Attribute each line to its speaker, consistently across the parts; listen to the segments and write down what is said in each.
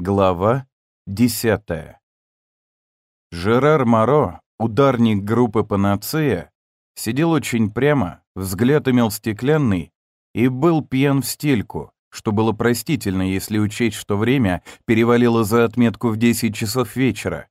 Speaker 1: Глава 10. Жерар Моро, ударник группы «Панацея», сидел очень прямо, взгляд имел стеклянный и был пьян в стельку, что было простительно, если учесть, что время перевалило за отметку в 10 часов вечера.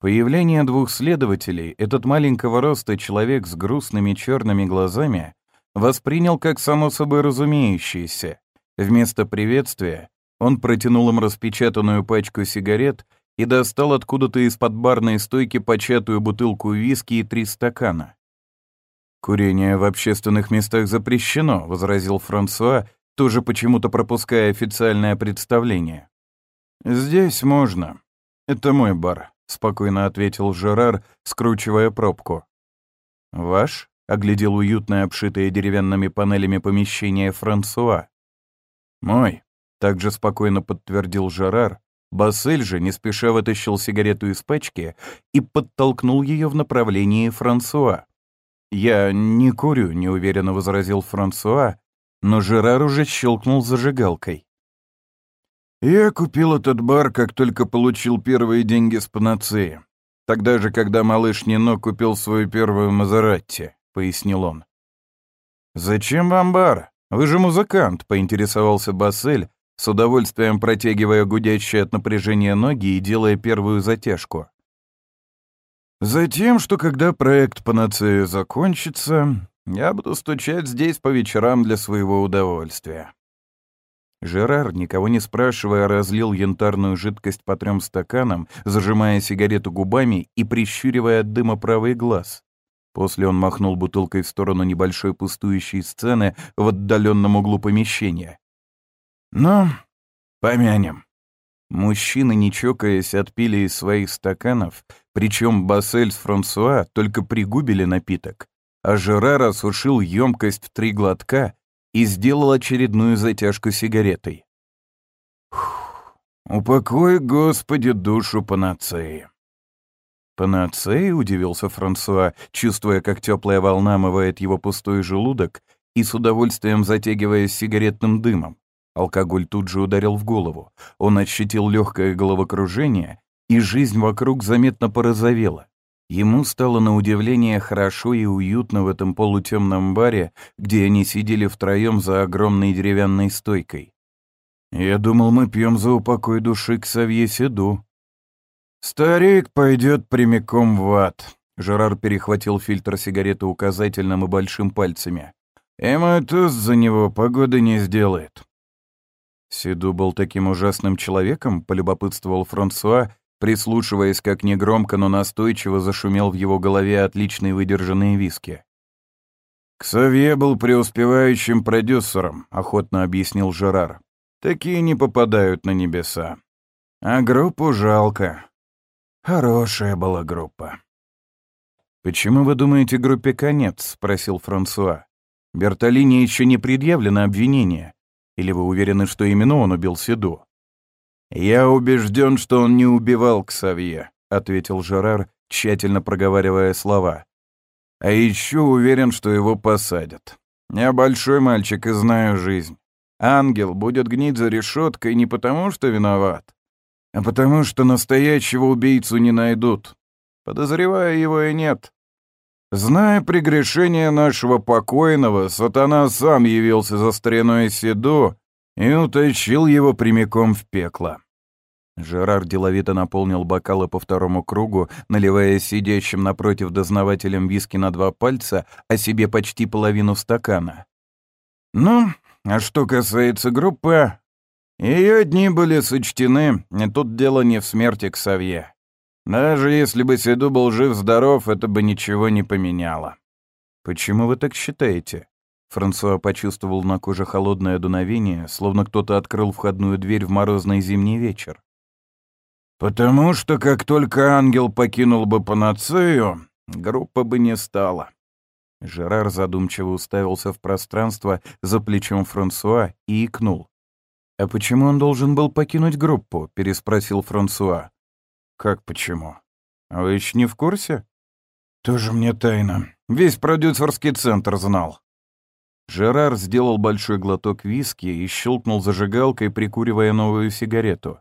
Speaker 1: Появление двух следователей этот маленького роста человек с грустными черными глазами воспринял как само собой разумеющееся. Вместо приветствия он протянул им распечатанную пачку сигарет и достал откуда-то из-под барной стойки початую бутылку виски и три стакана. «Курение в общественных местах запрещено», — возразил Франсуа, тоже почему-то пропуская официальное представление. «Здесь можно. Это мой бар», — спокойно ответил Жерар, скручивая пробку. «Ваш?» — оглядел уютное, обшитое деревянными панелями помещение Франсуа. «Мой», — также спокойно подтвердил Жерар. Бассель же не спеша вытащил сигарету из пачки и подтолкнул ее в направлении Франсуа. «Я не курю», — неуверенно возразил Франсуа, но Жерар уже щелкнул зажигалкой. «Я купил этот бар, как только получил первые деньги с панацеи. Тогда же, когда малыш Нино купил свою первую Мазератти», — пояснил он. «Зачем вам бар? Вы же музыкант», — поинтересовался Бассель, с удовольствием протягивая гудящие от напряжения ноги и делая первую затяжку. Затем, что когда проект «Панацея» закончится, я буду стучать здесь по вечерам для своего удовольствия. Жерар, никого не спрашивая, разлил янтарную жидкость по трем стаканам, зажимая сигарету губами и прищуривая от дыма правый глаз. После он махнул бутылкой в сторону небольшой пустующей сцены в отдаленном углу помещения. «Ну, помянем». Мужчины, не чокаясь, отпили из своих стаканов, причем Бассель с Франсуа только пригубили напиток, а Жерар осушил емкость в три глотка и сделал очередную затяжку сигаретой. «Упокой, Господи, душу панацеи!» «Панацеи?» — удивился Франсуа, чувствуя, как теплая волна омывает его пустой желудок и с удовольствием затягиваясь сигаретным дымом. Алкоголь тут же ударил в голову. Он ощутил легкое головокружение, и жизнь вокруг заметно порозовела. Ему стало на удивление хорошо и уютно в этом полутемном баре, где они сидели втроем за огромной деревянной стойкой. «Я думал, мы пьем за упокой души к Савье Седу». «Старик пойдет прямиком в ад», — Жерар перехватил фильтр сигареты указательным и большим пальцами. «И мой тост за него погоды не сделает». Седу был таким ужасным человеком, полюбопытствовал Франсуа, прислушиваясь, как негромко, но настойчиво зашумел в его голове отличный выдержанный виски. «Ксавье был преуспевающим продюсером», — охотно объяснил Жерар. «Такие не попадают на небеса. А группу жалко. Хорошая была группа». «Почему вы думаете, группе конец?» — спросил Франсуа. «Бертолини еще не предъявлено обвинение. Или вы уверены, что именно он убил Седу?» «Я убежден, что он не убивал Ксавье», — ответил Жерар, тщательно проговаривая слова. «А еще уверен, что его посадят. Я большой мальчик и знаю жизнь. Ангел будет гнить за решеткой не потому, что виноват, а потому, что настоящего убийцу не найдут. Подозревая его и нет. Зная прегрешение нашего покойного, сатана сам явился за стариной Седу и утащил его прямиком в пекло. Жерар деловито наполнил бокалы по второму кругу, наливая сидящим напротив дознавателем виски на два пальца, а себе почти половину стакана. «Ну, а что касается группы, ее дни были сочтены, и тут дело не в смерти Ксавье. Даже если бы Седу был жив-здоров, это бы ничего не поменяло. «Почему вы так считаете?» Франсуа почувствовал на коже холодное дуновение, словно кто-то открыл входную дверь в морозный зимний вечер. «Потому что как только ангел покинул бы панацею, группа бы не стала». Жерар задумчиво уставился в пространство за плечом Франсуа и икнул. «А почему он должен был покинуть группу?» — переспросил Франсуа. «Как почему? Вы еще не в курсе?» «Тоже мне тайна. Весь продюсерский центр знал». Жерар сделал большой глоток виски и щелкнул зажигалкой, прикуривая новую сигарету.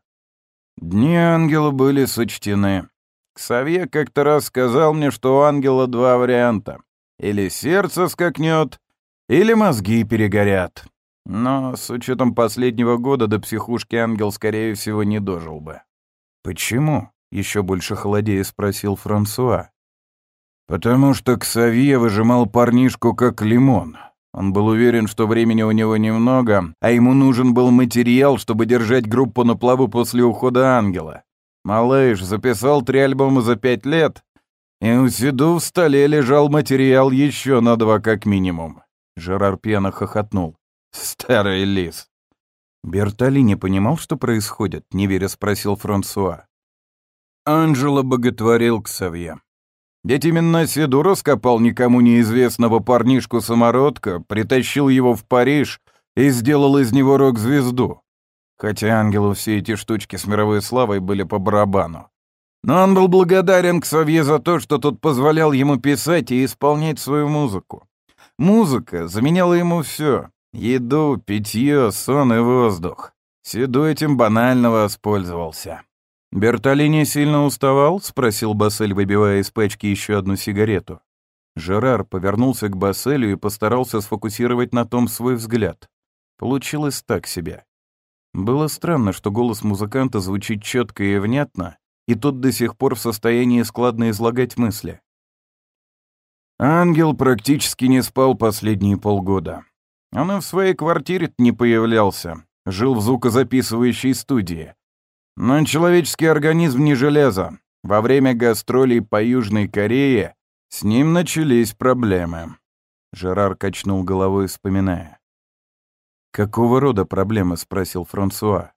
Speaker 1: Дни ангела были сочтены. Ксавье как-то раз сказал мне, что у ангела два варианта. Или сердце скакнет, или мозги перегорят. Но с учетом последнего года до психушки ангел, скорее всего, не дожил бы. «Почему?» — еще больше холодея спросил Франсуа. «Потому что Ксавье выжимал парнишку как лимон. Он был уверен, что времени у него немного, а ему нужен был материал, чтобы держать группу на плаву после ухода ангела. Малыш записал три альбома за пять лет, и у Сиду в столе лежал материал еще на два как минимум. Жерар пьяно хохотнул. Старый лис. Бертали не понимал, что происходит, неверя спросил Франсуа. Анжела боготворил Ксавье. Ведь именно Сиду раскопал никому неизвестного парнишку-самородка, притащил его в Париж и сделал из него рок-звезду. Хотя ангелу все эти штучки с мировой славой были по барабану. Но он был благодарен Ксавье за то, что тот позволял ему писать и исполнять свою музыку. Музыка заменяла ему все — еду, питье, сон и воздух. Сиду этим банально воспользовался. «Бертолини сильно уставал?» — спросил Бассель, выбивая из пачки еще одну сигарету. Жерар повернулся к Басселю и постарался сфокусировать на том свой взгляд. Получилось так себе. Было странно, что голос музыканта звучит четко и внятно, и тот до сих пор в состоянии складно излагать мысли. Ангел практически не спал последние полгода. Он и в своей квартире не появлялся, жил в звукозаписывающей студии. Но человеческий организм не железо. Во время гастролей по Южной Корее с ним начались проблемы. Жерар качнул головой, вспоминая. «Какого рода проблемы?» — спросил Франсуа.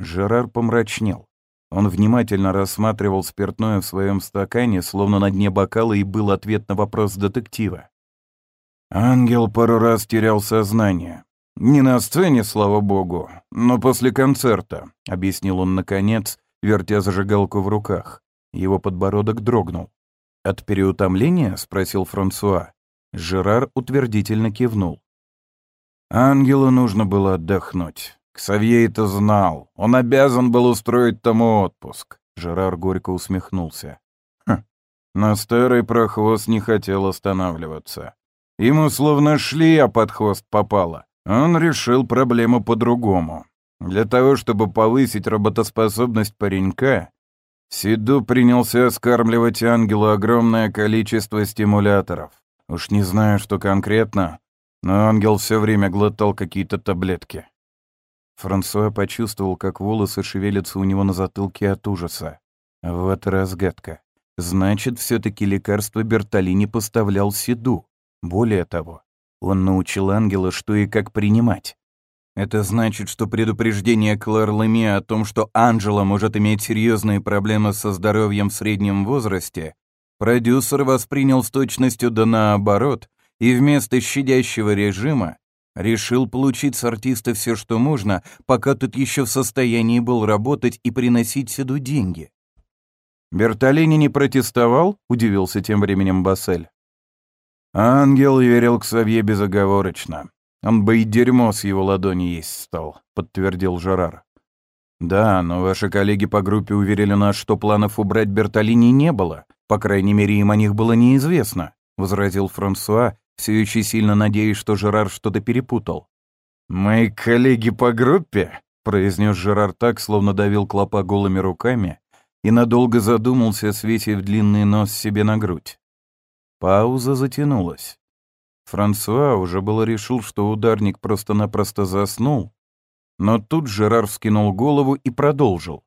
Speaker 1: Жерар помрачнел. Он внимательно рассматривал спиртное в своем стакане, словно на дне бокала, и был ответ на вопрос детектива. Ангел пару раз терял сознание. «Не на сцене, слава богу, но после концерта», — объяснил он наконец, вертя зажигалку в руках. Его подбородок дрогнул. «От переутомления?» — спросил Франсуа. Жерар утвердительно кивнул. Ангелу нужно было отдохнуть. Ксавье это знал. Он обязан был устроить тому отпуск. Жерар горько усмехнулся. Хм. Но старый прохвост не хотел останавливаться. Ему словно шли, а под хвост попало. Он решил проблему по-другому. Для того, чтобы повысить работоспособность паренька, Сиду принялся скармливать ангелу огромное количество стимуляторов. Уж не знаю, что конкретно, но ангел все время глотал какие-то таблетки. Франсуа почувствовал, как волосы шевелятся у него на затылке от ужаса. Вот разгадка. Значит, все таки лекарство Бертолини поставлял Сиду. Более того, он научил ангела, что и как принимать. Это значит, что предупреждение Клэр Леми о том, что Анджела может иметь серьезные проблемы со здоровьем в среднем возрасте, продюсер воспринял с точностью да наоборот, и вместо щадящего режима решил получить с артиста все, что можно, пока тот еще в состоянии был работать и приносить сюда деньги. «Бертолини не протестовал?» — удивился тем временем Бассель. Ангел верил к Савье безоговорочно. Он бы и дерьмо с его ладони есть стал, подтвердил Жерар. Да, но ваши коллеги по группе уверили нас, что планов убрать Бертолини не было. По крайней мере, им о них было неизвестно, возразил Франсуа, все еще сильно надеясь, что Жерар что-то перепутал. «Мои коллеги по группе?» — произнес Жерар так, словно давил клопа голыми руками, и надолго задумался, свесив длинный нос себе на грудь. Пауза затянулась. Франсуа уже было решил, что ударник просто-напросто заснул, но тут Жерар вскинул голову и продолжил.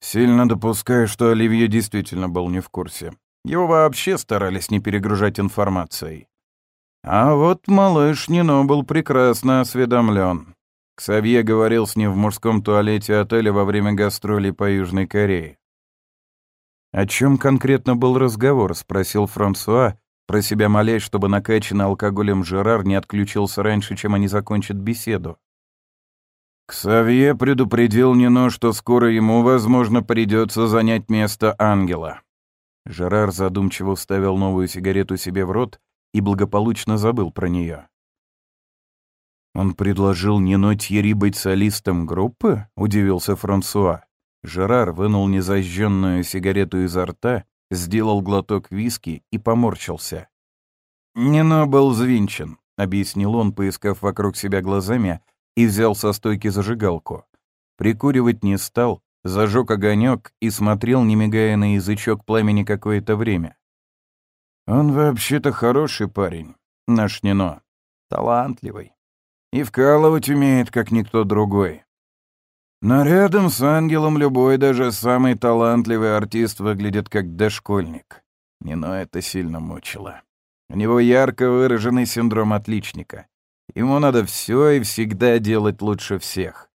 Speaker 1: Сильно допускаю, что Оливье действительно был не в курсе. Его вообще старались не перегружать информацией. А вот малыш Нино был прекрасно осведомлен. Ксавье говорил с ним в мужском туалете отеля во время гастролей по Южной Корее. «О чем конкретно был разговор?» — спросил Франсуа, про себя молясь, чтобы накачанный алкоголем Жерар не отключился раньше, чем они закончат беседу. Ксавье предупредил Нино, что скоро ему, возможно, придется занять место ангела. Жерар задумчиво вставил новую сигарету себе в рот и благополучно забыл про нее. «Он предложил Нино Тьерри быть солистом группы?» — удивился Франсуа. Жерар вынул незажженную сигарету изо рта, сделал глоток виски и поморщился. «Нино был взвинчен», — объяснил он, поискав вокруг себя глазами, и взял со стойки зажигалку. Прикуривать не стал, зажег огонек и смотрел, не мигая на язычок пламени какое-то время. «Он вообще-то хороший парень, наш Нино, талантливый. И вкалывать умеет, как никто другой. Но рядом с ангелом любой, даже самый талантливый артист выглядит как дошкольник. Нино это сильно мучило. У него ярко выраженный синдром отличника. Ему надо все и всегда делать лучше всех.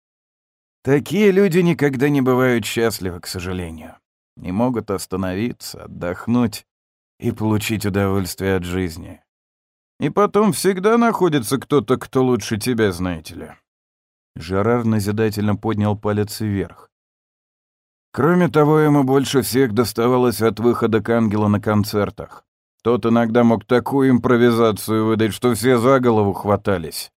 Speaker 1: Такие люди никогда не бывают счастливы, к сожалению. Не могут остановиться, отдохнуть и получить удовольствие от жизни. И потом всегда находится кто-то, кто лучше тебя, знаете ли. Жерар назидательно поднял палец вверх. Кроме того, ему больше всех доставалось от выхода к ангелу на концертах. Тот иногда мог такую импровизацию выдать, что все за голову хватались.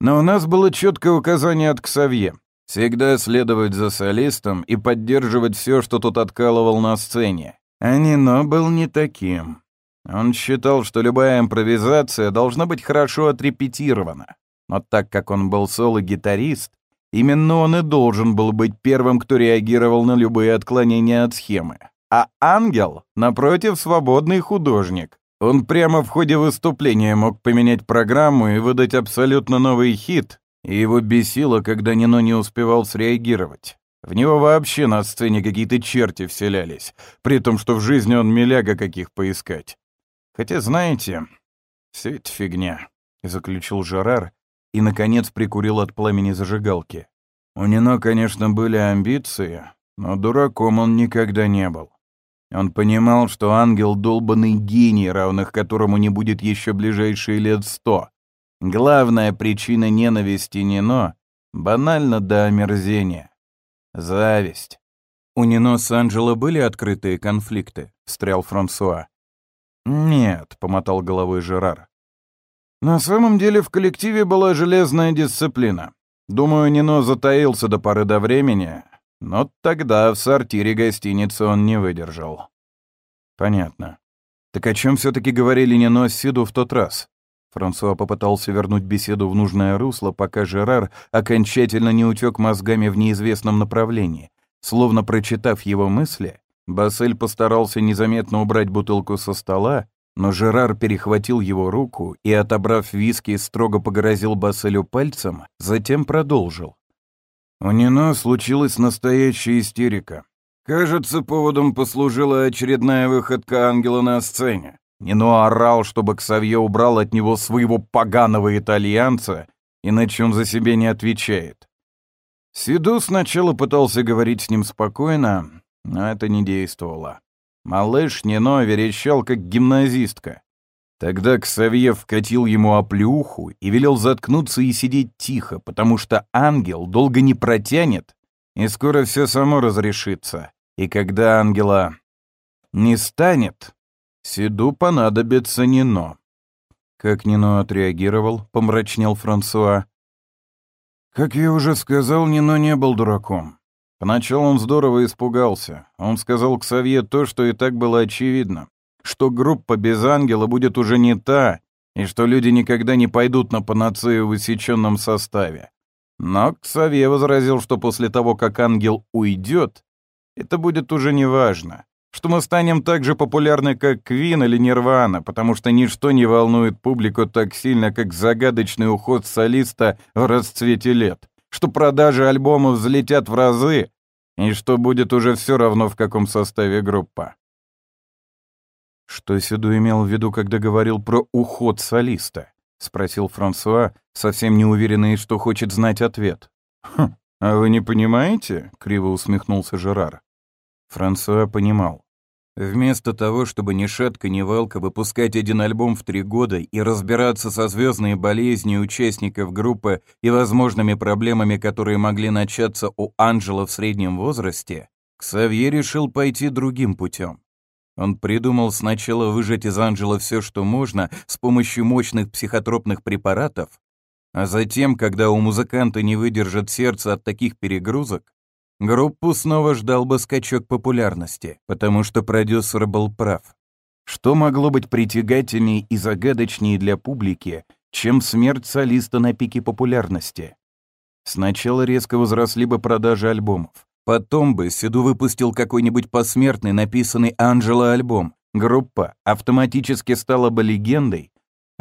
Speaker 1: Но у нас было четкое указание от Ксавье. Всегда следовать за солистом и поддерживать все, что тот откалывал на сцене. А Нино был не таким. Он считал, что любая импровизация должна быть хорошо отрепетирована. Но так как он был соло-гитарист, именно он и должен был быть первым, кто реагировал на любые отклонения от схемы. А ангел, напротив, свободный художник. Он прямо в ходе выступления мог поменять программу и выдать абсолютно новый хит, и его бесило, когда Нино не успевал среагировать. В него вообще на сцене какие-то черти вселялись, при том, что в жизни он миляга каких поискать. Хотя, знаете, все это фигня, — заключил Жерар и, наконец, прикурил от пламени зажигалки. У Нино, конечно, были амбиции, но дураком он никогда не был. Он понимал, что ангел — долбанный гений, равных которому не будет еще ближайшие лет сто. Главная причина ненависти Нино — банально до омерзения. Зависть. «У Нино с Анджело были открытые конфликты?» — встрял Франсуа. «Нет», — помотал головой Жерар. «На самом деле в коллективе была железная дисциплина. Думаю, Нино затаился до поры до времени, но тогда в сортире гостиницы он не выдержал. Понятно. Так о чем все-таки говорили Нино с Сиду в тот раз? Франсуа попытался вернуть беседу в нужное русло, пока Жерар окончательно не утек мозгами в неизвестном направлении. Словно прочитав его мысли, Бассель постарался незаметно убрать бутылку со стола, но Жерар перехватил его руку и, отобрав виски, строго погрозил Басселю пальцем, затем продолжил. У Нино случилась настоящая истерика. Кажется, поводом послужила очередная выходка ангела на сцене. Нино орал, чтобы Ксавье убрал от него своего поганого итальянца, иначе он за себя не отвечает. Сиду сначала пытался говорить с ним спокойно, но это не действовало. Малыш Нино верещал, как гимназистка. Тогда Ксавье вкатил ему оплюху и велел заткнуться и сидеть тихо, потому что ангел долго не протянет, и скоро все само разрешится. И когда ангела не станет, Сиду понадобится Нино. Как Нино отреагировал, помрачнел Франсуа. Как я уже сказал, Нино не был дураком. Поначалу он здорово испугался. Он сказал Ксавье то, что и так было очевидно что группа без ангела будет уже не та, и что люди никогда не пойдут на панацею в усеченном составе. Но Ксавье возразил, что после того, как ангел уйдет, это будет уже не важно, что мы станем так же популярны, как Квин или Нирвана, потому что ничто не волнует публику так сильно, как загадочный уход солиста в расцвете лет, что продажи альбомов взлетят в разы, и что будет уже все равно, в каком составе группа. «Что Сиду имел в виду, когда говорил про уход солиста?» — спросил Франсуа, совсем не уверенный, что хочет знать ответ. «Хм, а вы не понимаете?» — криво усмехнулся Жерар. Франсуа понимал. Вместо того, чтобы ни шатка, ни валка выпускать один альбом в три года и разбираться со звездной болезнью участников группы и возможными проблемами, которые могли начаться у Анджела в среднем возрасте, Ксавье решил пойти другим путем. Он придумал сначала выжать из Анджела все, что можно, с помощью мощных психотропных препаратов, а затем, когда у музыканта не выдержит сердце от таких перегрузок, группу снова ждал бы скачок популярности, потому что продюсер был прав. Что могло быть притягательней и загадочнее для публики, чем смерть солиста на пике популярности? Сначала резко возросли бы продажи альбомов. Потом бы Седу выпустил какой-нибудь посмертный, написанный Анджело альбом. Группа автоматически стала бы легендой,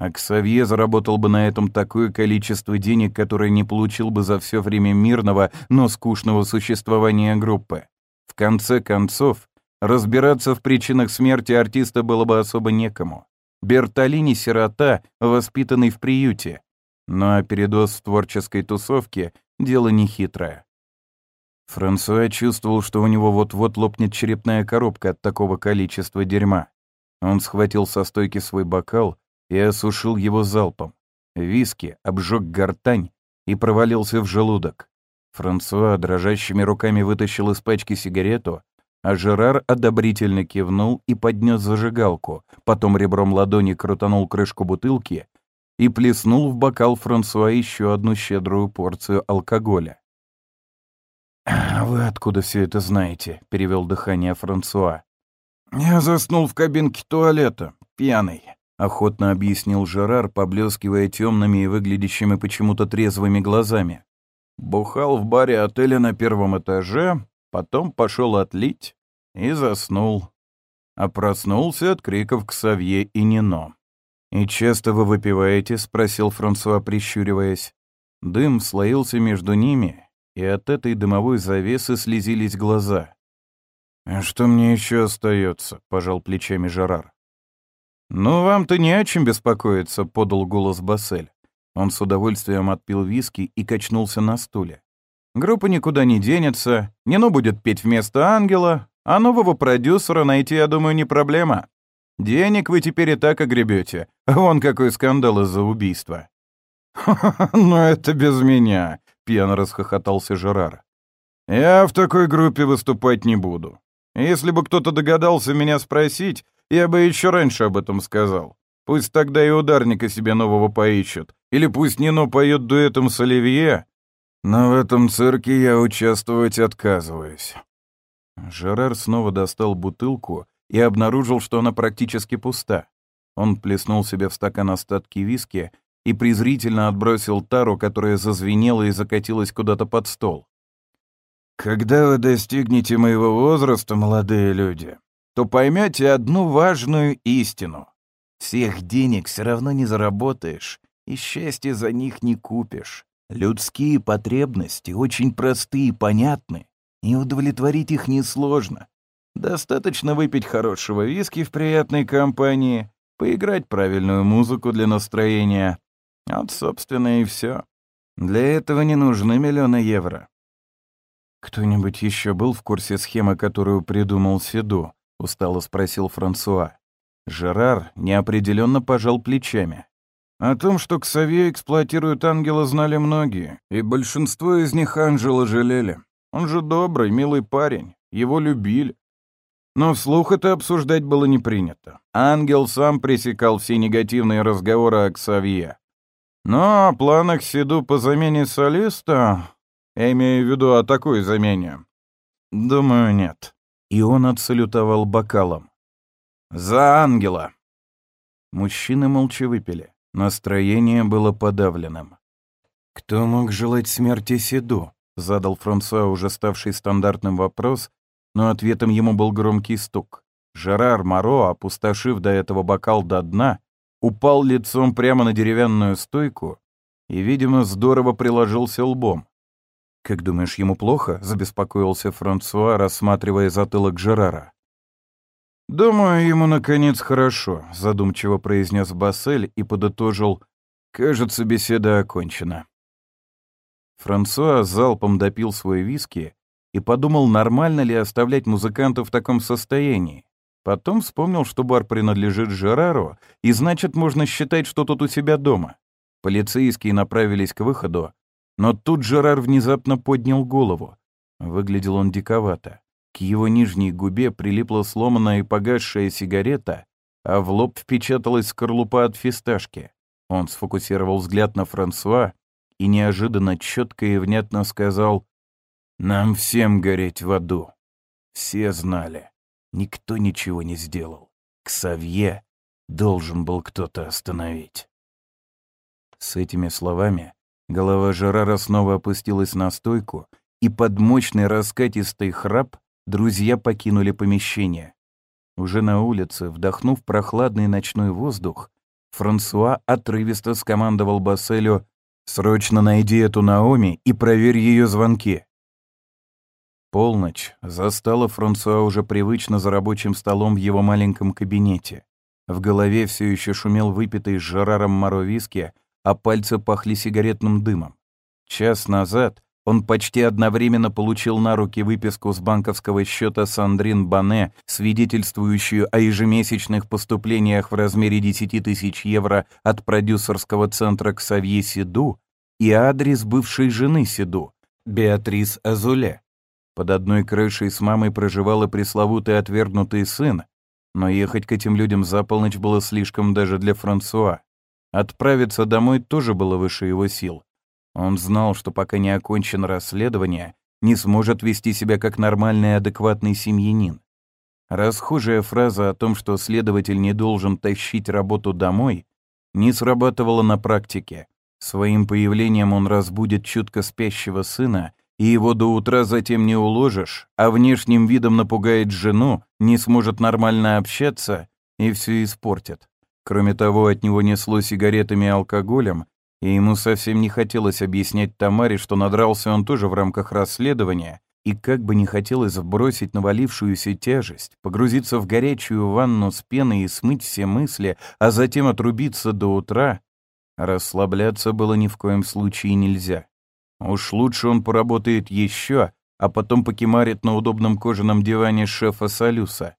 Speaker 1: а Ксавье заработал бы на этом такое количество денег, которое не получил бы за все время мирного, но скучного существования группы. В конце концов, разбираться в причинах смерти артиста было бы особо некому. Бертолини — сирота, воспитанный в приюте. Ну а передоз в творческой тусовке — дело нехитрое. Франсуа чувствовал, что у него вот-вот лопнет черепная коробка от такого количества дерьма. Он схватил со стойки свой бокал и осушил его залпом. Виски обжег гортань и провалился в желудок. Франсуа дрожащими руками вытащил из пачки сигарету, а Жерар одобрительно кивнул и поднес зажигалку, потом ребром ладони крутанул крышку бутылки и плеснул в бокал Франсуа еще одну щедрую порцию алкоголя. «А «Вы откуда все это знаете?» — перевел дыхание Франсуа. «Я заснул в кабинке туалета, пьяный», — охотно объяснил Жерар, поблескивая темными и выглядящими почему-то трезвыми глазами. «Бухал в баре отеля на первом этаже, потом пошел отлить и заснул. А проснулся от криков к Савье и Нино. «И часто вы выпиваете?» — спросил Франсуа, прищуриваясь. Дым слоился между ними, и от этой дымовой завесы слезились глаза. «А что мне еще остается?» — пожал плечами Жарар. «Ну, вам-то не о чем беспокоиться», — подал голос Бассель. Он с удовольствием отпил виски и качнулся на стуле. «Группа никуда не денется, Нино будет петь вместо ангела, а нового продюсера найти, я думаю, не проблема. Денег вы теперь и так огребете. Вон какой скандал из-за убийства». «Ха-ха, ну это без меня», — пьяно расхохотался Жерар. «Я в такой группе выступать не буду. Если бы кто-то догадался меня спросить, я бы еще раньше об этом сказал. Пусть тогда и ударника себе нового поищут. Или пусть Нино поет дуэтом с Оливье. Но в этом цирке я участвовать отказываюсь». Жерар снова достал бутылку и обнаружил, что она практически пуста. Он плеснул себе в стакан остатки виски и презрительно отбросил тару, которая зазвенела и закатилась куда-то под стол. «Когда вы достигнете моего возраста, молодые люди, то поймете одну важную истину. Всех денег все равно не заработаешь, и счастья за них не купишь. Людские потребности очень простые и понятны, и удовлетворить их несложно. Достаточно выпить хорошего виски в приятной компании, поиграть правильную музыку для настроения, вот, собственно, и все. Для этого не нужны миллионы евро. «Кто-нибудь еще был в курсе схемы, которую придумал Седу?» — устало спросил Франсуа. Жерар неопределенно пожал плечами. О том, что Ксавье эксплуатирует ангела, знали многие, и большинство из них Анжела жалели. Он же добрый, милый парень, его любили. Но вслух это обсуждать было не принято. Ангел сам пресекал все негативные разговоры о Ксавье. Но о планах Сиду по замене солиста, я имею в виду о такой замене, думаю, нет. И он отсалютовал бокалом. «За ангела!» Мужчины молча выпили. Настроение было подавленным. «Кто мог желать смерти Сиду?» — задал Франсуа уже ставший стандартным вопрос, но ответом ему был громкий стук. Жерар Моро, опустошив до этого бокал до дна, упал лицом прямо на деревянную стойку и, видимо, здорово приложился лбом. «Как думаешь, ему плохо?» — забеспокоился Франсуа, рассматривая затылок Жерара. «Думаю, ему, наконец, хорошо», — задумчиво произнес Бассель и подытожил. «Кажется, беседа окончена». Франсуа залпом допил свой виски и подумал, нормально ли оставлять музыканта в таком состоянии. Потом вспомнил, что бар принадлежит Жерару, и значит, можно считать, что тот у себя дома. Полицейские направились к выходу, но тут Жерар внезапно поднял голову. Выглядел он диковато. К его нижней губе прилипла сломанная и погасшая сигарета, а в лоб впечаталась скорлупа от фисташки. Он сфокусировал взгляд на Франсуа и неожиданно четко и внятно сказал Нам всем гореть в аду. Все знали. Никто ничего не сделал. Ксавье должен был кто-то остановить. С этими словами голова Жерара снова опустилась на стойку, и под мощный раскатистый храп друзья покинули помещение. Уже на улице, вдохнув прохладный ночной воздух, Франсуа отрывисто скомандовал Басселю «Срочно найди эту Наоми и проверь ее звонки». Полночь застала Франсуа уже привычно за рабочим столом в его маленьком кабинете. В голове все еще шумел выпитый с Жераром Моро виски, а пальцы пахли сигаретным дымом. Час назад он почти одновременно получил на руки выписку с банковского счета Сандрин Бане, свидетельствующую о ежемесячных поступлениях в размере 10 тысяч евро от продюсерского центра Ксавье Сиду и адрес бывшей жены Сиду, Беатрис Азуле. Под одной крышей с мамой проживал и пресловутый отвергнутый сын, но ехать к этим людям за полночь было слишком даже для Франсуа. Отправиться домой тоже было выше его сил. Он знал, что пока не окончено расследование, не сможет вести себя как нормальный адекватный семьянин. Расхожая фраза о том, что следователь не должен тащить работу домой, не срабатывала на практике. Своим появлением он разбудит чутко спящего сына, и его до утра затем не уложишь, а внешним видом напугает жену, не сможет нормально общаться и все испортит. Кроме того, от него несло сигаретами и алкоголем, и ему совсем не хотелось объяснять Тамаре, что надрался он тоже в рамках расследования, и как бы не хотелось сбросить навалившуюся тяжесть, погрузиться в горячую ванну с пеной и смыть все мысли, а затем отрубиться до утра, расслабляться было ни в коем случае нельзя. Уж лучше он поработает еще, а потом покемарит на удобном кожаном диване шефа Салюса.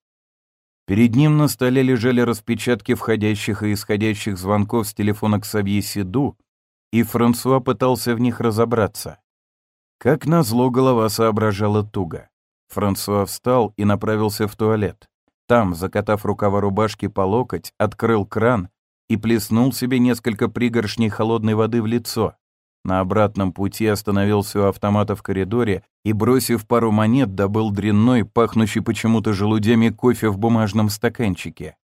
Speaker 1: Перед ним на столе лежали распечатки входящих и исходящих звонков с телефона к Савье Сиду, и Франсуа пытался в них разобраться. Как назло, голова соображала туго. Франсуа встал и направился в туалет. Там, закатав рукава рубашки по локоть, открыл кран и плеснул себе несколько пригоршней холодной воды в лицо. На обратном пути остановился у автомата в коридоре и, бросив пару монет, добыл дрянной, пахнущий почему-то желудями кофе в бумажном стаканчике.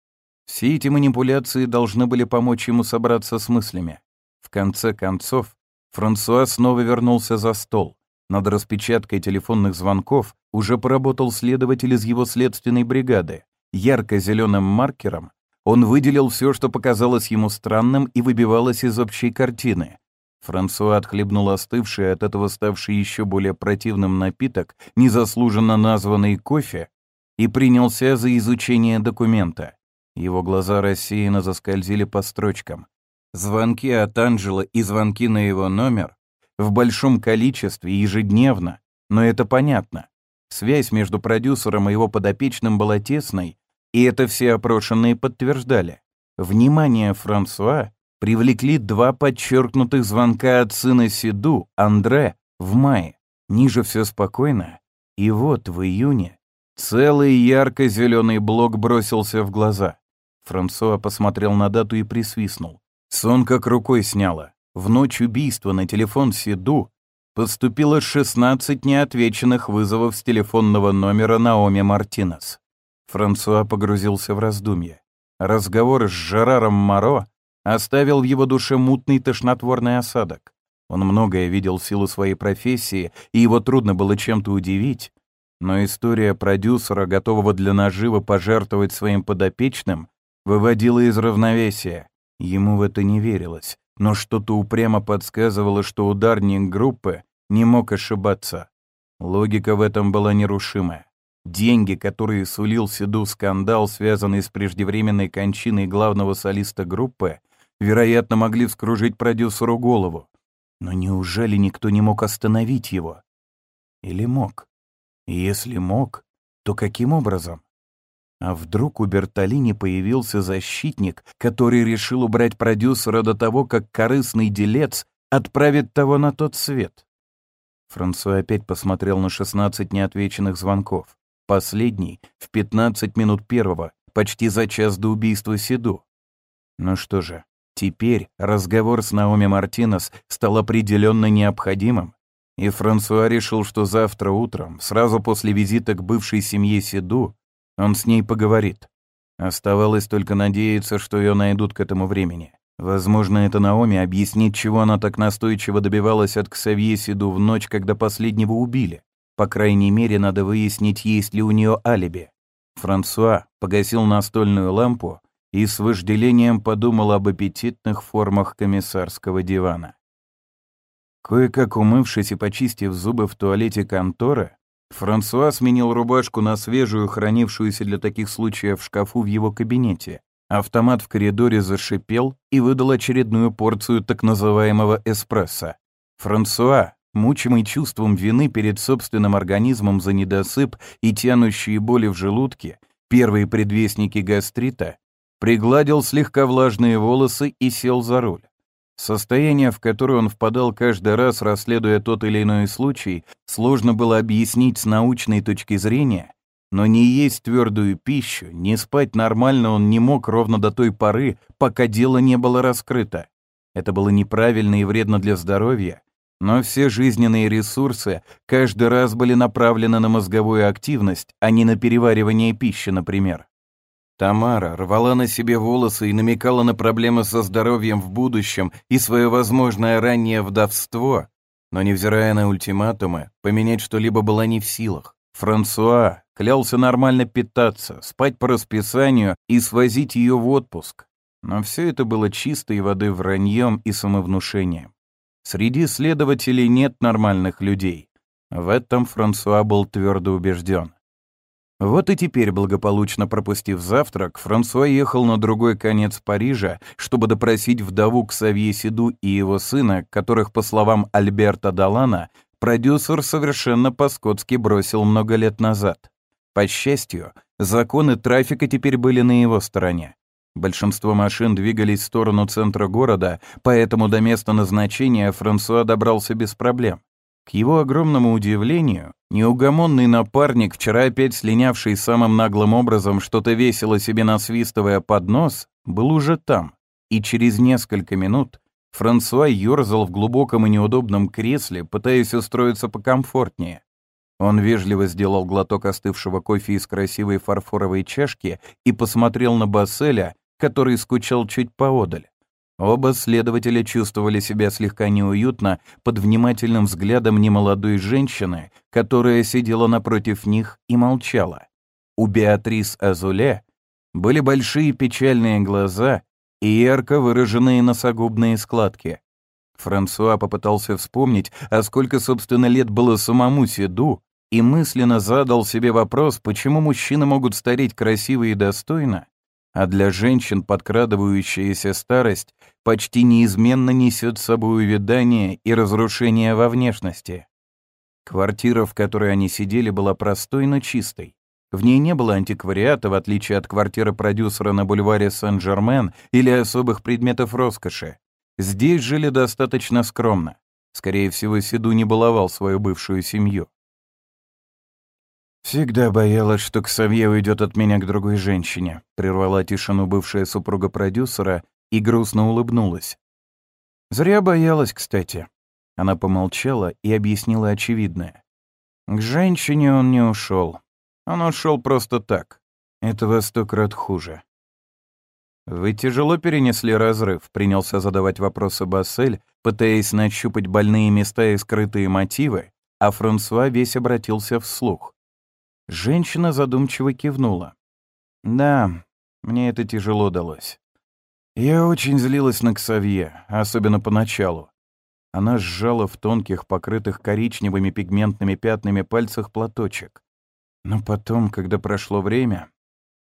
Speaker 1: Все эти манипуляции должны были помочь ему собраться с мыслями. В конце концов, Франсуа снова вернулся за стол. Над распечаткой телефонных звонков уже поработал следователь из его следственной бригады. Ярко-зеленым маркером он выделил все, что показалось ему странным и выбивалось из общей картины. Франсуа отхлебнул остывший, от этого ставший еще более противным напиток, незаслуженно названный кофе, и принялся за изучение документа. Его глаза рассеянно заскользили по строчкам. Звонки от Анджела и звонки на его номер в большом количестве ежедневно, но это понятно. Связь между продюсером и его подопечным была тесной, и это все опрошенные подтверждали. Внимание Франсуа привлекли два подчеркнутых звонка от сына Сиду, Андре, в мае. Ниже все спокойно. И вот в июне целый ярко-зеленый блок бросился в глаза. Франсуа посмотрел на дату и присвистнул. Сон как рукой сняло. В ночь убийства на телефон Сиду поступило 16 неотвеченных вызовов с телефонного номера Наоми Мартинес. Франсуа погрузился в раздумье. Разговор с Жераром Моро оставил в его душе мутный тошнотворный осадок. Он многое видел в силу своей профессии, и его трудно было чем-то удивить, но история продюсера, готового для нажива пожертвовать своим подопечным, выводила из равновесия. Ему в это не верилось, но что-то упрямо подсказывало, что ударник группы не мог ошибаться. Логика в этом была нерушимая. Деньги, которые сулил Седу скандал, связанный с преждевременной кончиной главного солиста группы, вероятно, могли вскружить продюсеру голову. Но неужели никто не мог остановить его? Или мог? если мог, то каким образом? А вдруг у Бертолини появился защитник, который решил убрать продюсера до того, как корыстный делец отправит того на тот свет? Франсуа опять посмотрел на 16 неотвеченных звонков. Последний — в 15 минут первого, почти за час до убийства Сиду. Ну что же, теперь разговор с Наоми Мартинес стал определенно необходимым. И Франсуа решил, что завтра утром, сразу после визита к бывшей семье Сиду, он с ней поговорит. Оставалось только надеяться, что ее найдут к этому времени. Возможно, это Наоми объяснит, чего она так настойчиво добивалась от Ксавье Сиду в ночь, когда последнего убили. По крайней мере, надо выяснить, есть ли у нее алиби. Франсуа погасил настольную лампу и с вожделением подумал об аппетитных формах комиссарского дивана. Кое-как умывшись и почистив зубы в туалете конторы, Франсуа сменил рубашку на свежую, хранившуюся для таких случаев в шкафу в его кабинете. Автомат в коридоре зашипел и выдал очередную порцию так называемого эспрессо. Франсуа, мучимый чувством вины перед собственным организмом за недосып и тянущие боли в желудке, первые предвестники гастрита, пригладил слегка влажные волосы и сел за руль. Состояние, в которое он впадал каждый раз, расследуя тот или иной случай, сложно было объяснить с научной точки зрения, но не есть твердую пищу, не спать нормально он не мог ровно до той поры, пока дело не было раскрыто. Это было неправильно и вредно для здоровья, но все жизненные ресурсы каждый раз были направлены на мозговую активность, а не на переваривание пищи, например. Тамара рвала на себе волосы и намекала на проблемы со здоровьем в будущем и свое возможное раннее вдовство, но, невзирая на ультиматумы, поменять что-либо была не в силах. Франсуа клялся нормально питаться, спать по расписанию и свозить ее в отпуск. Но все это было чистой воды враньем и самовнушением. Среди следователей нет нормальных людей. В этом Франсуа был твердо убежден. Вот и теперь, благополучно пропустив завтрак, Франсуа ехал на другой конец Парижа, чтобы допросить вдову Ксавье Сиду и его сына, которых, по словам Альберта Далана, продюсер совершенно по-скотски бросил много лет назад. По счастью, законы трафика теперь были на его стороне. Большинство машин двигались в сторону центра города, поэтому до места назначения Франсуа добрался без проблем. К его огромному удивлению, неугомонный напарник, вчера опять слинявший самым наглым образом, что-то весело себе насвистывая под нос, был уже там, и через несколько минут Франсуа ёрзал в глубоком и неудобном кресле, пытаясь устроиться покомфортнее. Он вежливо сделал глоток остывшего кофе из красивой фарфоровой чашки и посмотрел на Басселя, который скучал чуть поодаль. Оба следователя чувствовали себя слегка неуютно под внимательным взглядом немолодой женщины, которая сидела напротив них и молчала. У Беатрис Азуле были большие печальные глаза и ярко выраженные носогубные складки. Франсуа попытался вспомнить, а сколько, собственно, лет было самому Седу, и мысленно задал себе вопрос, почему мужчины могут стареть красиво и достойно, а для женщин подкрадывающаяся старость почти неизменно несет с собой увядание и разрушение во внешности. Квартира, в которой они сидели, была простой, но чистой. В ней не было антиквариата, в отличие от квартиры продюсера на бульваре Сен-Жермен или особых предметов роскоши. Здесь жили достаточно скромно. Скорее всего, Сиду не баловал свою бывшую семью. «Всегда боялась, что Ксавье уйдет от меня к другой женщине», прервала тишину бывшая супруга продюсера и грустно улыбнулась. «Зря боялась, кстати». Она помолчала и объяснила очевидное. «К женщине он не ушел. Он ушел просто так. Это во сто крат хуже». «Вы тяжело перенесли разрыв», — принялся задавать вопросы Бассель, пытаясь нащупать больные места и скрытые мотивы, а Франсуа весь обратился вслух. Женщина задумчиво кивнула. «Да, мне это тяжело далось. Я очень злилась на Ксавье, особенно поначалу. Она сжала в тонких, покрытых коричневыми пигментными пятнами пальцах платочек. Но потом, когда прошло время,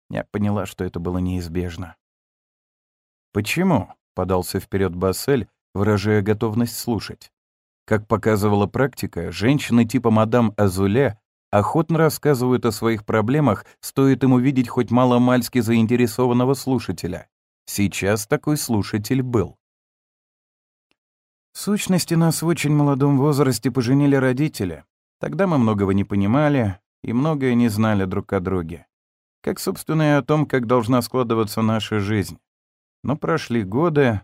Speaker 1: я поняла, что это было неизбежно. «Почему?» — подался вперед Бассель, выражая готовность слушать. Как показывала практика, женщины типа мадам Азуле охотно рассказывают о своих проблемах, стоит им увидеть хоть мало-мальски заинтересованного слушателя. Сейчас такой слушатель был. В сущности, нас в очень молодом возрасте поженили родители. Тогда мы многого не понимали и многое не знали друг о друге. Как, собственно, и о том, как должна складываться наша жизнь. Но прошли годы,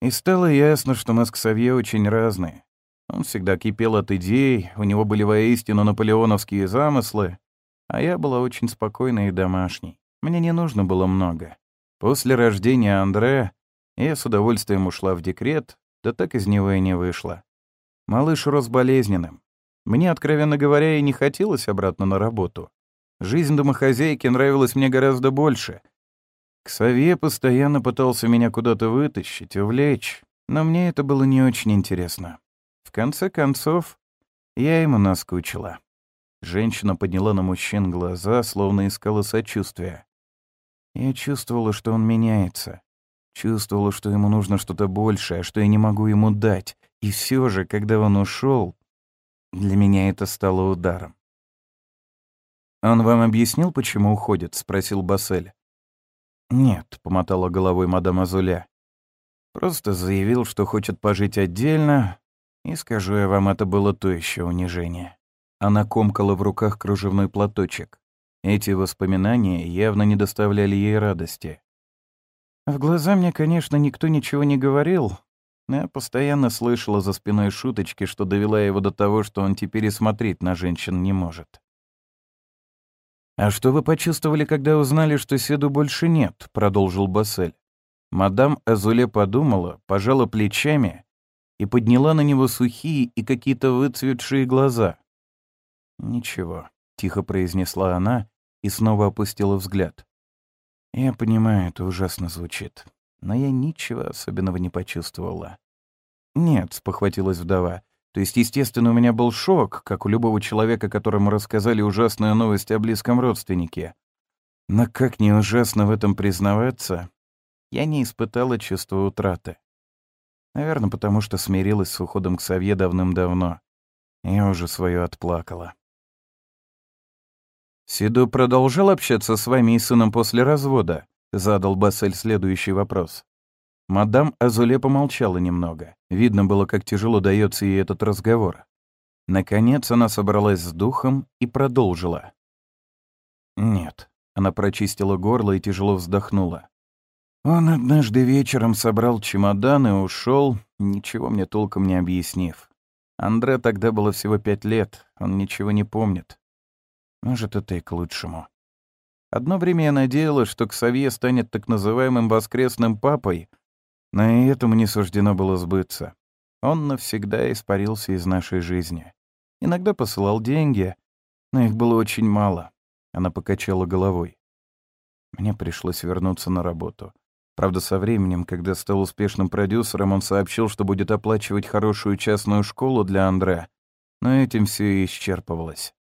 Speaker 1: и стало ясно, что мы с Ксавье очень разные. Он всегда кипел от идей, у него были воистину наполеоновские замыслы, а я была очень спокойной и домашней. Мне не нужно было много. После рождения Андре я с удовольствием ушла в декрет, да так из него и не вышла. Малыш рос болезненным. Мне, откровенно говоря, и не хотелось обратно на работу. Жизнь домохозяйки нравилась мне гораздо больше. Ксавье постоянно пытался меня куда-то вытащить, увлечь, но мне это было не очень интересно. В конце концов, я ему наскучила. Женщина подняла на мужчин глаза, словно искала сочувствия. Я чувствовала, что он меняется. Чувствовала, что ему нужно что-то большее, что я не могу ему дать. И все же, когда он ушел, для меня это стало ударом. «Он вам объяснил, почему уходит?» — спросил Бассель. «Нет», — помотала головой мадам Азуля. «Просто заявил, что хочет пожить отдельно, и, скажу я вам, это было то еще унижение». Она комкала в руках кружевной платочек. Эти воспоминания явно не доставляли ей радости. В глаза мне, конечно, никто ничего не говорил, но я постоянно слышала за спиной шуточки, что довела его до того, что он теперь и смотреть на женщин не может. «А что вы почувствовали, когда узнали, что Седу больше нет?» — продолжил Бассель. Мадам Азуле подумала, пожала плечами и подняла на него сухие и какие-то выцветшие глаза. «Ничего», — тихо произнесла она и снова опустила взгляд. Я понимаю, это ужасно звучит, но я ничего особенного не почувствовала. «Нет», — спохватилась вдова, то есть, естественно, у меня был шок, как у любого человека, которому рассказали ужасную новость о близком родственнике. Но как не ужасно в этом признаваться, я не испытала чувства утраты. Наверное, потому что смирилась с уходом к Савье давным-давно. Я уже свое отплакала. «Сиду продолжал общаться с вами и сыном после развода?» — задал Бассель следующий вопрос. Мадам Азуле помолчала немного. Видно было, как тяжело дается ей этот разговор. Наконец она собралась с духом и продолжила. «Нет». Она прочистила горло и тяжело вздохнула. Он однажды вечером собрал чемодан и ушел, ничего мне толком не объяснив. Андре тогда было всего пять лет, он ничего не помнит. Может, это и к лучшему. Одно время я надеялась, что Ксавье станет так называемым воскресным папой, но и этому не суждено было сбыться. Он навсегда испарился из нашей жизни. Иногда посылал деньги, но их было очень мало. Она покачала головой. Мне пришлось вернуться на работу. Правда, со временем, когда стал успешным продюсером, он сообщил, что будет оплачивать хорошую частную школу для Андре, но этим все и исчерпывалось.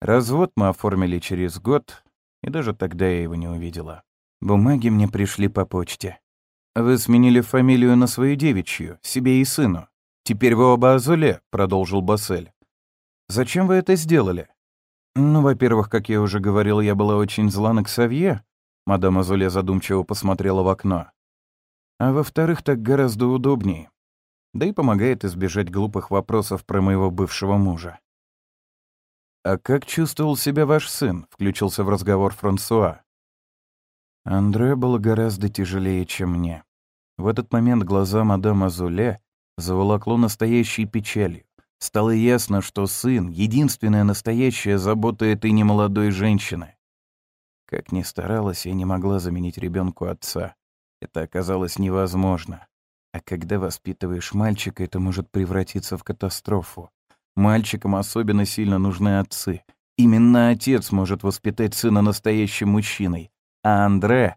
Speaker 1: Развод мы оформили через год, и даже тогда я его не увидела. Бумаги мне пришли по почте. «Вы сменили фамилию на свою девичью, себе и сыну. Теперь вы оба Азуле», — продолжил Бассель. «Зачем вы это сделали?» «Ну, во-первых, как я уже говорил, я была очень зла на Ксавье», — мадам Азуле задумчиво посмотрела в окно. «А во-вторых, так гораздо удобнее. Да и помогает избежать глупых вопросов про моего бывшего мужа». «А как чувствовал себя ваш сын?» — включился в разговор Франсуа. Андре было гораздо тяжелее, чем мне. В этот момент глаза мадам Азуле заволокло настоящей печалью. Стало ясно, что сын — единственная настоящая забота этой немолодой женщины. Как ни старалась, я не могла заменить ребенку отца. Это оказалось невозможно. А когда воспитываешь мальчика, это может превратиться в катастрофу. Мальчикам особенно сильно нужны отцы. Именно отец может воспитать сына настоящим мужчиной. А Андре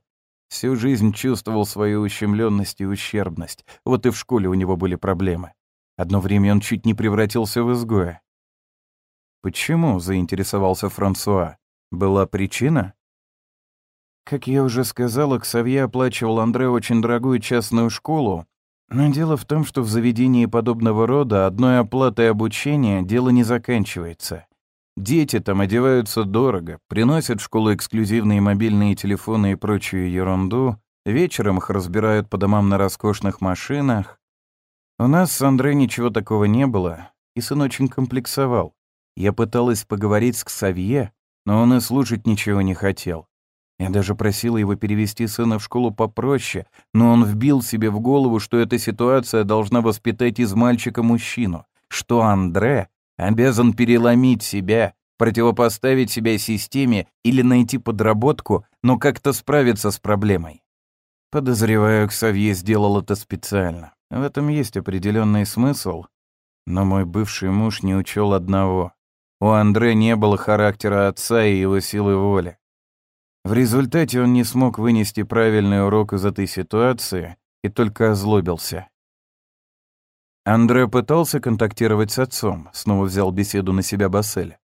Speaker 1: всю жизнь чувствовал свою ущемленность и ущербность. Вот и в школе у него были проблемы. Одно время он чуть не превратился в изгоя. «Почему?» — заинтересовался Франсуа. «Была причина?» Как я уже сказала, Ксавье оплачивал Андре очень дорогую частную школу, но дело в том, что в заведении подобного рода одной оплатой обучения дело не заканчивается. Дети там одеваются дорого, приносят в школу эксклюзивные мобильные телефоны и прочую ерунду, вечером их разбирают по домам на роскошных машинах. У нас с Андре ничего такого не было, и сын очень комплексовал. Я пыталась поговорить с Ксавье, но он и слушать ничего не хотел. Я даже просила его перевести сына в школу попроще, но он вбил себе в голову, что эта ситуация должна воспитать из мальчика мужчину, что Андре обязан переломить себя, противопоставить себя системе или найти подработку, но как-то справиться с проблемой. Подозреваю, Ксавье сделал это специально. В этом есть определенный смысл, но мой бывший муж не учел одного. У Андре не было характера отца и его силы воли. В результате он не смог вынести правильный урок из этой ситуации и только озлобился. Андре пытался контактировать с отцом, снова взял беседу на себя Бассель.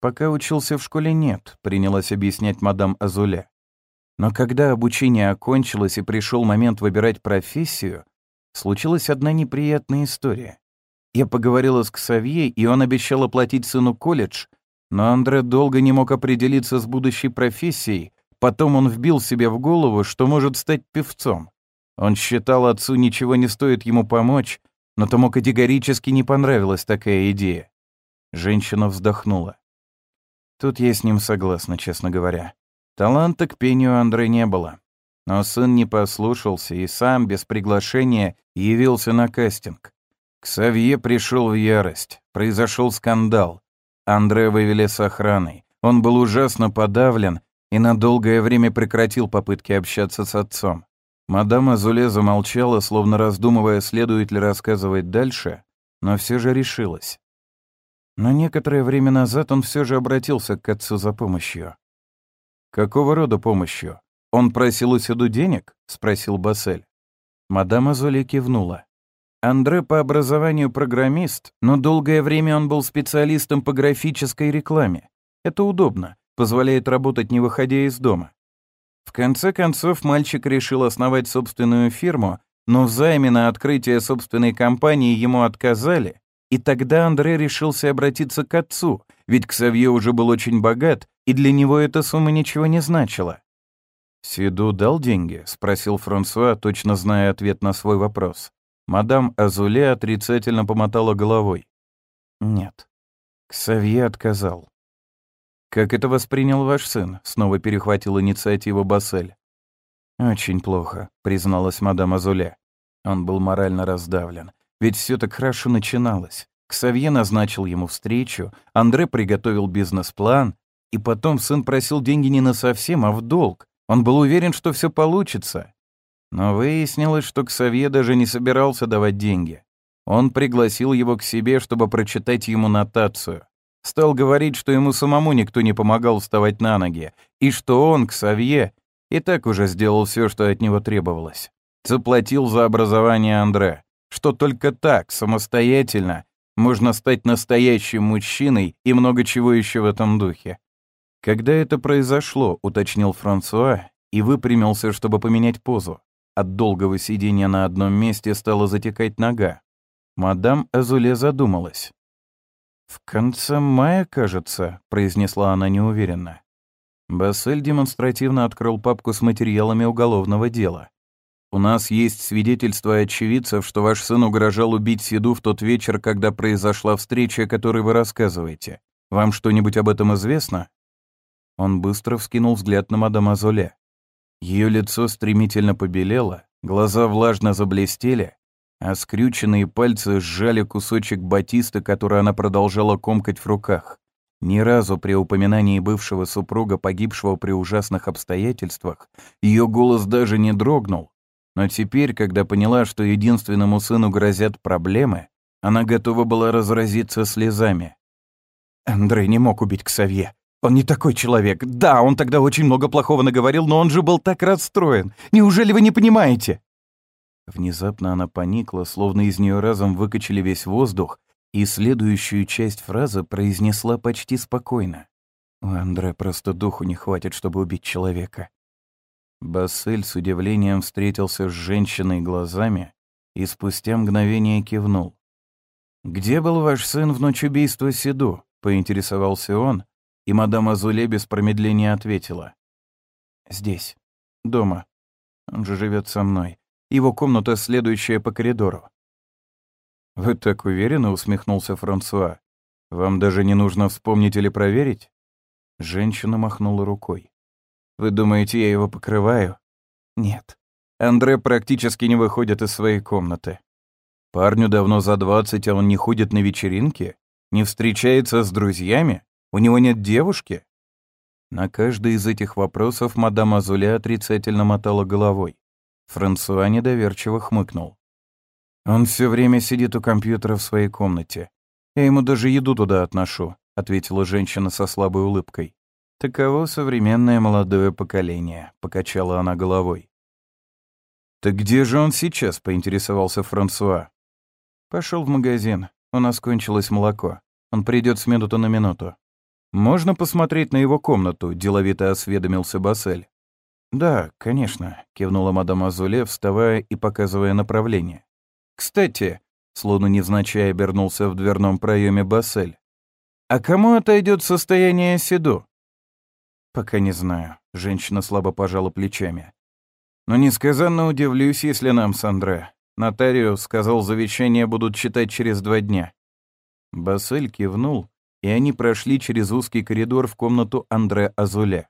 Speaker 1: Пока учился в школе, нет, принялась объяснять мадам Азуле. Но когда обучение окончилось и пришел момент выбирать профессию, случилась одна неприятная история. Я поговорила с Ксавье, и он обещал оплатить сыну колледж, но Андре долго не мог определиться с будущей профессией, потом он вбил себе в голову, что может стать певцом. Он считал, отцу ничего не стоит ему помочь, но тому категорически не понравилась такая идея. Женщина вздохнула. Тут я с ним согласна, честно говоря. Таланта к пению Андре не было. Но сын не послушался и сам, без приглашения, явился на кастинг. Ксавье пришел в ярость. Произошел скандал. Андре вывели с охраной. Он был ужасно подавлен и на долгое время прекратил попытки общаться с отцом. Мадам Азуле замолчала, словно раздумывая, следует ли рассказывать дальше, но все же решилась. Но некоторое время назад он все же обратился к отцу за помощью. «Какого рода помощью? Он просил у Сиду денег?» — спросил Бассель. Мадам Азуле кивнула. Андре по образованию программист, но долгое время он был специалистом по графической рекламе. Это удобно, позволяет работать не выходя из дома. В конце концов, мальчик решил основать собственную фирму, но в на открытие собственной компании ему отказали, и тогда Андре решился обратиться к отцу, ведь Ксавье уже был очень богат, и для него эта сумма ничего не значила. «Сиду дал деньги?» — спросил Франсуа, точно зная ответ на свой вопрос. Мадам Азуле отрицательно помотала головой. «Нет». Ксавье отказал. «Как это воспринял ваш сын?» — снова перехватил инициативу Бассель. «Очень плохо», — призналась мадам Азуле. Он был морально раздавлен. Ведь все так хорошо начиналось. Ксавье назначил ему встречу, Андре приготовил бизнес-план, и потом сын просил деньги не на совсем, а в долг. Он был уверен, что все получится. Но выяснилось, что Ксавье даже не собирался давать деньги. Он пригласил его к себе, чтобы прочитать ему нотацию. Стал говорить, что ему самому никто не помогал вставать на ноги, и что он, Ксавье, и так уже сделал все, что от него требовалось. Заплатил за образование Андре, что только так, самостоятельно, можно стать настоящим мужчиной и много чего еще в этом духе. Когда это произошло, уточнил Франсуа и выпрямился, чтобы поменять позу. От долгого сидения на одном месте стала затекать нога. Мадам Азуле задумалась. «В конце мая, кажется», — произнесла она неуверенно. Бассель демонстративно открыл папку с материалами уголовного дела. «У нас есть свидетельство очевидцев, что ваш сын угрожал убить Сиду в тот вечер, когда произошла встреча, о которой вы рассказываете. Вам что-нибудь об этом известно?» Он быстро вскинул взгляд на мадам Азоле. Ее лицо стремительно побелело, глаза влажно заблестели, а скрюченные пальцы сжали кусочек батиста, который она продолжала комкать в руках. Ни разу при упоминании бывшего супруга, погибшего при ужасных обстоятельствах, ее голос даже не дрогнул. Но теперь, когда поняла, что единственному сыну грозят проблемы, она готова была разразиться слезами. Андрей не мог убить Ксавье. Он не такой человек. Да, он тогда очень много плохого наговорил, но он же был так расстроен. Неужели вы не понимаете?» Внезапно она поникла, словно из нее разом выкачали весь воздух, и следующую часть фразы произнесла почти спокойно. «У Андре просто духу не хватит, чтобы убить человека». Бассель с удивлением встретился с женщиной глазами и спустя мгновение кивнул. «Где был ваш сын в ночь убийства Сиду?» — поинтересовался он, и мадам Азуле без промедления ответила. «Здесь. Дома. Он же живет со мной. Его комната следующая по коридору». «Вы так уверенно?» — усмехнулся Франсуа. «Вам даже не нужно вспомнить или проверить?» Женщина махнула рукой. «Вы думаете, я его покрываю?» «Нет. Андре практически не выходит из своей комнаты. Парню давно за двадцать, а он не ходит на вечеринки? Не встречается с друзьями? У него нет девушки?» На каждый из этих вопросов мадам Азуля отрицательно мотала головой. Франсуа недоверчиво хмыкнул. «Он все время сидит у компьютера в своей комнате. Я ему даже еду туда отношу», — ответила женщина со слабой улыбкой. «Таково современное молодое поколение», — покачала она головой. «Так где же он сейчас?» — поинтересовался Франсуа. Пошел в магазин. У нас кончилось молоко. Он придет с минуты на минуту. «Можно посмотреть на его комнату?» — деловито осведомился Бассель. «Да, конечно», — кивнула мадам Азуле, вставая и показывая направление. «Кстати», — словно невзначай обернулся в дверном проеме Бассель, «а кому отойдет состояние Седу?» «Пока не знаю», — женщина слабо пожала плечами. «Но несказанно удивлюсь, если нам с Андре. Нотариус сказал, завещание будут читать через два дня». Бассель кивнул, и они прошли через узкий коридор в комнату Андре Азуле.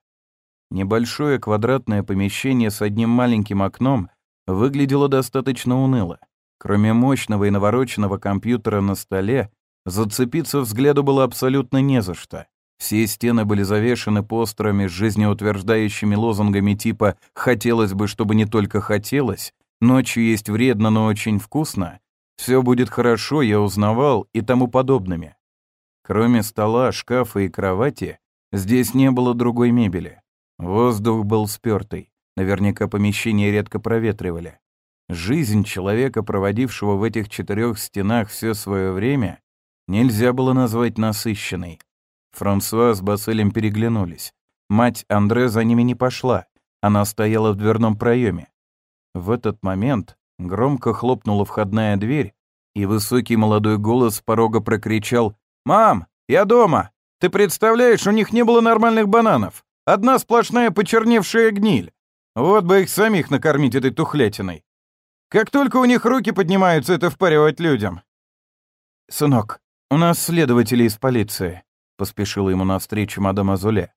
Speaker 1: Небольшое квадратное помещение с одним маленьким окном выглядело достаточно уныло. Кроме мощного и навороченного компьютера на столе, зацепиться взгляду было абсолютно не за что. Все стены были завешены постерами с жизнеутверждающими лозунгами типа «хотелось бы, чтобы не только хотелось», «ночью есть вредно, но очень вкусно», «все будет хорошо, я узнавал» и тому подобными. Кроме стола, шкафа и кровати, здесь не было другой мебели. Воздух был спёртый, наверняка помещение редко проветривали. Жизнь человека, проводившего в этих четырех стенах все свое время, нельзя было назвать насыщенной. Франсуа с Басселем переглянулись. Мать Андре за ними не пошла, она стояла в дверном проеме. В этот момент громко хлопнула входная дверь, и высокий молодой голос с порога прокричал «Мам, я дома! Ты представляешь, у них не было нормальных бананов. Одна сплошная почерневшая гниль. Вот бы их самих накормить этой тухлятиной. Как только у них руки поднимаются, это впаривать людям». «Сынок, у нас следователи из полиции», — поспешила ему навстречу мадам Азуле.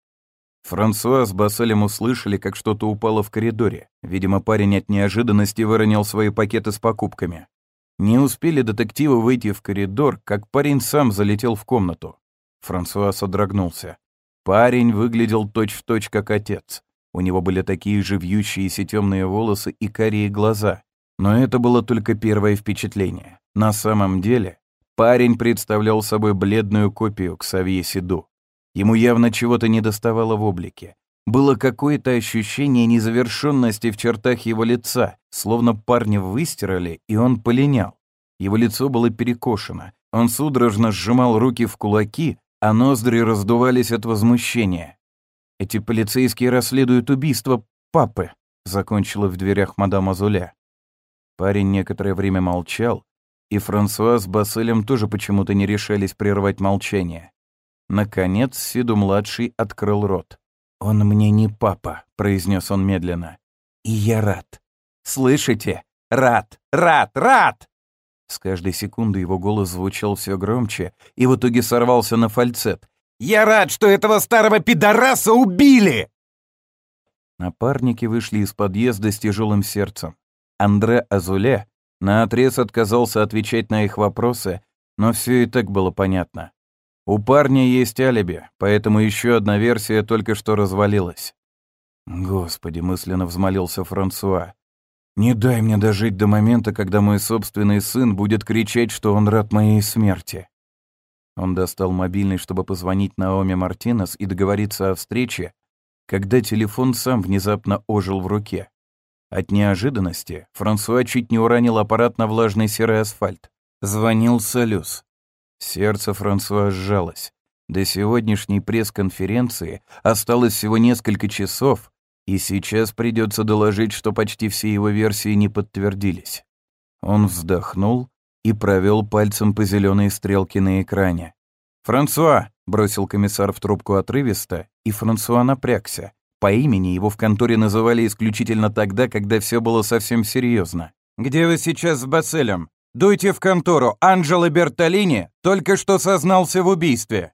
Speaker 1: Франсуа с Басселем услышали, как что-то упало в коридоре. Видимо, парень от неожиданности выронил свои пакеты с покупками. Не успели детективы выйти в коридор, как парень сам залетел в комнату. Франсуа содрогнулся. Парень выглядел точь-в-точь, точь, как отец. У него были такие же вьющиеся темные волосы и карие глаза. Но это было только первое впечатление. На самом деле, парень представлял собой бледную копию Ксавье Сиду. Ему явно чего-то недоставало в облике. Было какое-то ощущение незавершенности в чертах его лица, словно парня выстирали, и он полинял. Его лицо было перекошено. Он судорожно сжимал руки в кулаки, а ноздри раздувались от возмущения. «Эти полицейские расследуют убийство папы», — закончила в дверях мадам Азуля. Парень некоторое время молчал, и Франсуа с Басселем тоже почему-то не решались прервать молчание. Наконец Сиду-младший открыл рот. «Он мне не папа», — произнес он медленно. «И я рад. Слышите? Рад, рад, рад!» С каждой секунды его голос звучал все громче и в итоге сорвался на фальцет. «Я рад, что этого старого пидораса убили!» Напарники вышли из подъезда с тяжелым сердцем. Андре Азуле наотрез отказался отвечать на их вопросы, но все и так было понятно. У парня есть алиби, поэтому еще одна версия только что развалилась. Господи, мысленно взмолился Франсуа. Не дай мне дожить до момента, когда мой собственный сын будет кричать, что он рад моей смерти. Он достал мобильный, чтобы позвонить Наоми Мартинес и договориться о встрече, когда телефон сам внезапно ожил в руке. От неожиданности Франсуа чуть не уронил аппарат на влажный серый асфальт. Звонил Салюс. Сердце Франсуа сжалось. До сегодняшней пресс-конференции осталось всего несколько часов, и сейчас придется доложить, что почти все его версии не подтвердились. Он вздохнул и провел пальцем по зеленой стрелке на экране. «Франсуа!» — бросил комиссар в трубку отрывисто, и Франсуа напрягся. По имени его в конторе называли исключительно тогда, когда все было совсем серьезно. «Где вы сейчас с Басселем?» Дуйте в контору. Анджело Бертолини только что сознался в убийстве.